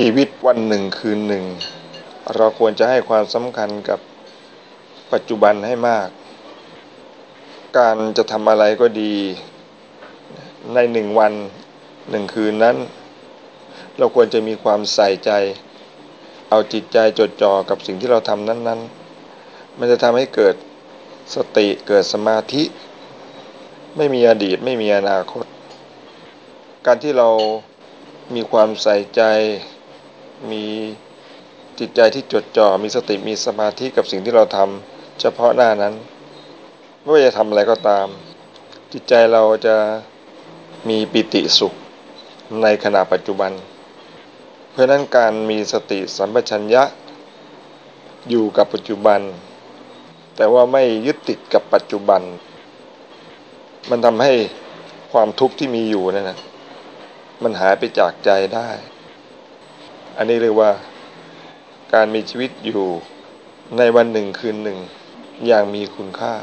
ชีวิตวันหนึ่งคืนหนึ่ง เราควรจะให้ความสำคัญกับปัจจุบันให้มาก การจะทำอะไรก็ดี ในหนึ่งวันหนึ่งคืนนั้น เราควรจะมีความใส่ใจ เอาจิตใจจดจ่อกับสิ่งที่เราทำนั้น ๆ มันจะทำให้เกิดสติเกิดสมาธิ ไม่มีอดีตไม่มีอนาคต การที่เรามีความใส่ใจ มีจิตใจที่จดจ่อมีสติมีสมาธิกับสิ่งที่เราทำเฉพาะหน้านั้น ไม่ว่าจะทำอะไรก็ตาม จิตใจเราจะมีปิติสุขในขณะปัจจุบัน เพราะนั้นการมีสติสัมปชัญญะ อยู่กับปัจจุบัน แต่ว่าไม่ยึดติดกับปัจจุบัน มันทำให้ความทุกข์ที่มีอยู่นั่นนะมันหายไปจากใจได้ อันนี้เรียกว่าการมีชีวิตอยู่ในวันหนึ่งคืนหนึ่งอย่างมีคุณค่า